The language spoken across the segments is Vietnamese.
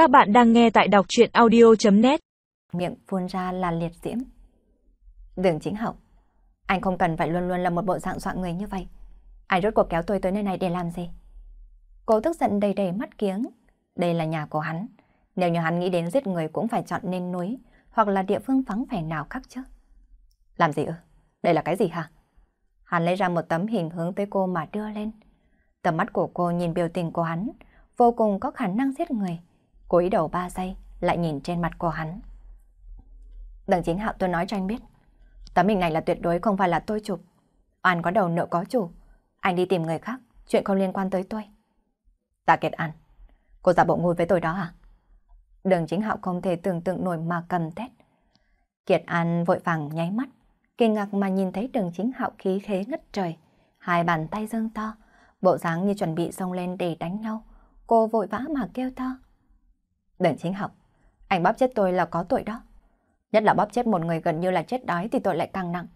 Các bạn đang nghe tại đọc chuyện audio.net Miệng phun ra là liệt diễm. Đường chính hậu, anh không cần phải luôn luôn là một bộ dạng soạn người như vậy. Ai rốt cuộc kéo tôi tới nơi này để làm gì? Cô tức giận đầy đầy mắt kiếng. Đây là nhà của hắn. Nếu như hắn nghĩ đến giết người cũng phải chọn nên núi hoặc là địa phương vắng vẻ nào khác chứ. Làm gì ư? Đây là cái gì hả? Hắn lấy ra một tấm hình hướng tới cô mà đưa lên. Tầm mắt của cô nhìn biểu tình của hắn, vô cùng có khả năng giết người cúi đầu ba giây, lại nhìn trên mặt của hắn. Đằng chính hạo tôi nói cho anh biết. Tấm hình này là tuyệt đối không phải là tôi chụp. An có đầu nợ có chủ. Anh đi tìm người khác, chuyện không liên quan tới tôi. Tạ Kiệt An, cô giả bộ ngu với tôi đó à? Đường chính hạo không thể tưởng tượng nổi mà cầm tét. Kiệt An vội vàng nháy mắt, kinh ngạc mà nhìn thấy đường chính hạo khí khế ngất trời. Hai bàn tay dâng to, bộ dáng như chuẩn bị xông lên để đánh nhau. Cô vội vã mà kêu to. Đường chính học, anh bóp chết tôi là có tội đó. Nhất là bóp chết một người gần như là chết đói thì tội lại càng nặng.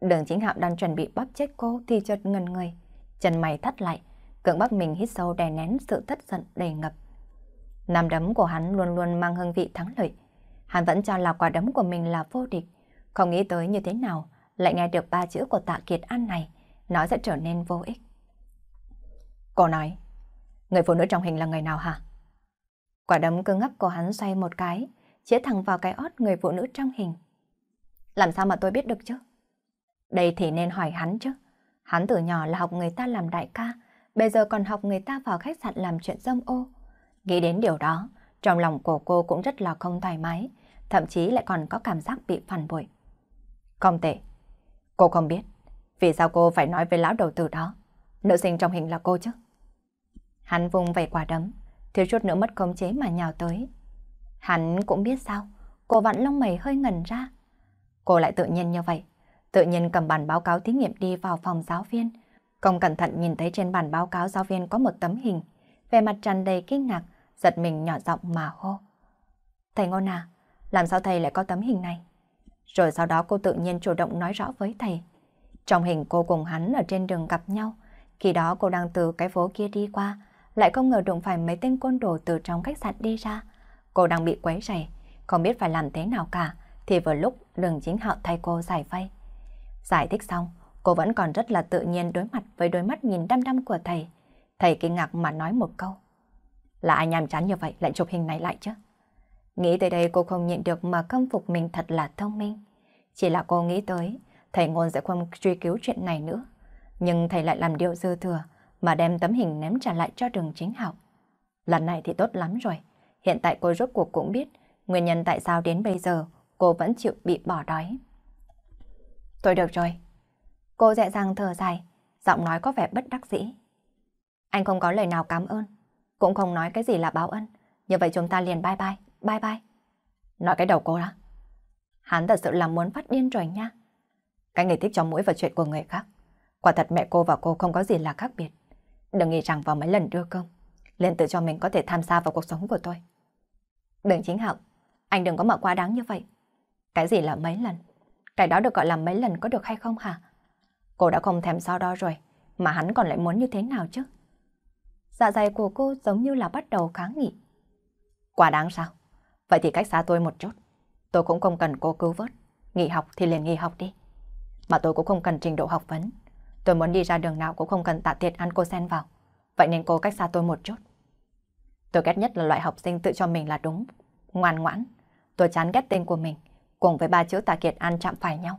Đường chính hạo đang chuẩn bị bóp chết cô thì chợt ngần người. Chân mày thắt lại, cưỡng bắt mình hít sâu đè nén sự thất giận đầy ngập. Nằm đấm của hắn luôn luôn mang hương vị thắng lợi. Hắn vẫn cho là quả đấm của mình là vô địch. Không nghĩ tới như thế nào, lại nghe được ba chữ của tạ kiệt an này, nó sẽ trở nên vô ích. Cô nói, người phụ nữ trong hình là người nào hả? Quả đấm cứng ngắc của hắn xoay một cái, chĩa thẳng vào cái ót người phụ nữ trong hình. Làm sao mà tôi biết được chứ? Đây thì nên hỏi hắn chứ. Hắn từ nhỏ là học người ta làm đại ca, bây giờ còn học người ta vào khách sạn làm chuyện dâm ô. Nghĩ đến điều đó, trong lòng của cô cũng rất là không thoải mái, thậm chí lại còn có cảm giác bị phản bội. Không tệ. Cô không biết, vì sao cô phải nói với lão đầu tử đó, nữ sinh trong hình là cô chứ? Hắn vùng vẩy quả đấm, thiếu chút nữa mất khống chế mà nhào tới. Hắn cũng biết sao, cô vặn lông mày hơi ngần ra. Cô lại tự nhiên như vậy, tự nhiên cầm bản báo cáo thí nghiệm đi vào phòng giáo viên. Không cẩn thận nhìn thấy trên bản báo cáo giáo viên có một tấm hình, về mặt tràn đầy kinh ngạc, giật mình nhỏ giọng mà hô. Thầy Ngôn à, làm sao thầy lại có tấm hình này? Rồi sau đó cô tự nhiên chủ động nói rõ với thầy. Trong hình cô cùng hắn ở trên đường gặp nhau, khi đó cô đang từ cái phố kia đi qua, lại không ngờ đụng phải mấy tên côn đồ từ trong khách sạn đi ra. Cô đang bị quấy rầy, không biết phải làm thế nào cả, thì vừa lúc đường chính hạo thay cô giải vây. Giải thích xong, cô vẫn còn rất là tự nhiên đối mặt với đôi mắt nhìn đăm đăm của thầy. Thầy kinh ngạc mà nói một câu. Là ai nhàm chán như vậy lại chụp hình này lại chứ? Nghĩ tới đây cô không nhịn được mà khâm phục mình thật là thông minh. Chỉ là cô nghĩ tới, thầy ngôn sẽ không truy cứu chuyện này nữa. Nhưng thầy lại làm điều dư thừa, mà đem tấm hình ném trả lại cho đường chính học. Lần này thì tốt lắm rồi. Hiện tại cô rốt cuộc cũng biết nguyên nhân tại sao đến bây giờ cô vẫn chịu bị bỏ đói. Tôi được rồi. Cô dẹ dàng thở dài, giọng nói có vẻ bất đắc dĩ. Anh không có lời nào cảm ơn, cũng không nói cái gì là báo ân. Như vậy chúng ta liền bye bye, bye bye. Nói cái đầu cô đó. Hắn thật sự là muốn phát điên rồi nha. Cái người thích cho mũi vào chuyện của người khác. Quả thật mẹ cô và cô không có gì là khác biệt. Đừng nghĩ rằng vào mấy lần đưa cơm, liền tự cho mình có thể tham gia vào cuộc sống của tôi. Đừng chính hậu, anh đừng có mở quá đáng như vậy. Cái gì là mấy lần? Cái đó được gọi là mấy lần có được hay không hả? Cô đã không thèm so đo rồi, mà hắn còn lại muốn như thế nào chứ? Dạ dày của cô giống như là bắt đầu kháng nghị. Quá đáng sao? Vậy thì cách xa tôi một chút. Tôi cũng không cần cô cứu vớt. Nghỉ học thì liền nghỉ học đi. Mà tôi cũng không cần trình độ học vấn. Tôi muốn đi ra đường nào cũng không cần tạ tiệt ăn cô sen vào. Vậy nên cô cách xa tôi một chút. Tôi ghét nhất là loại học sinh tự cho mình là đúng, ngoan ngoãn. Tôi chán ghét tên của mình, cùng với ba chữ tạ kiệt ăn chạm phải nhau.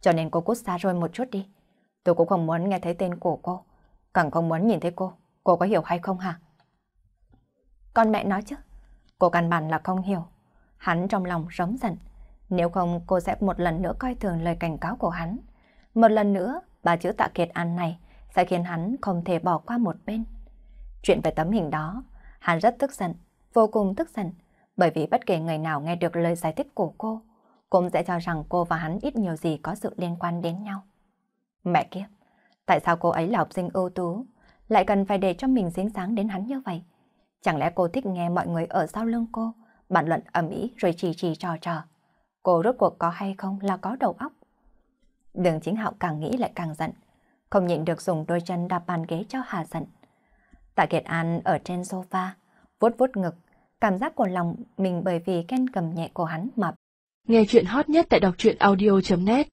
Cho nên cô cút xa rồi một chút đi. Tôi cũng không muốn nghe thấy tên của cô, càng không muốn nhìn thấy cô. Cô có hiểu hay không hả? Con mẹ nói chứ. Cô căn bản là không hiểu. Hắn trong lòng rống giận. Nếu không cô sẽ một lần nữa coi thường lời cảnh cáo của hắn. Một lần nữa ba chữ tạ kiệt an này sẽ khiến hắn không thể bỏ qua một bên. Chuyện về tấm hình đó, hắn rất tức giận, vô cùng tức giận, bởi vì bất kể người nào nghe được lời giải thích của cô, cũng sẽ cho rằng cô và hắn ít nhiều gì có sự liên quan đến nhau. Mẹ kiếp, tại sao cô ấy là học sinh ưu tú, lại cần phải để cho mình dính sáng đến hắn như vậy? Chẳng lẽ cô thích nghe mọi người ở sau lưng cô, bàn luận ầm ĩ rồi chỉ chỉ trò trò. Cô rốt cuộc có hay không là có đầu óc. Đường chính hạo càng nghĩ lại càng giận, không nhịn được dùng đôi chân đạp bàn ghế cho hà giận. Tạ Kiệt An ở trên sofa, vuốt vuốt ngực, Cảm giác của lòng mình bởi vì Ken cầm nhẹ cổ hắn mà. Nghe chuyện hot nhất tại đọc truyện audio.net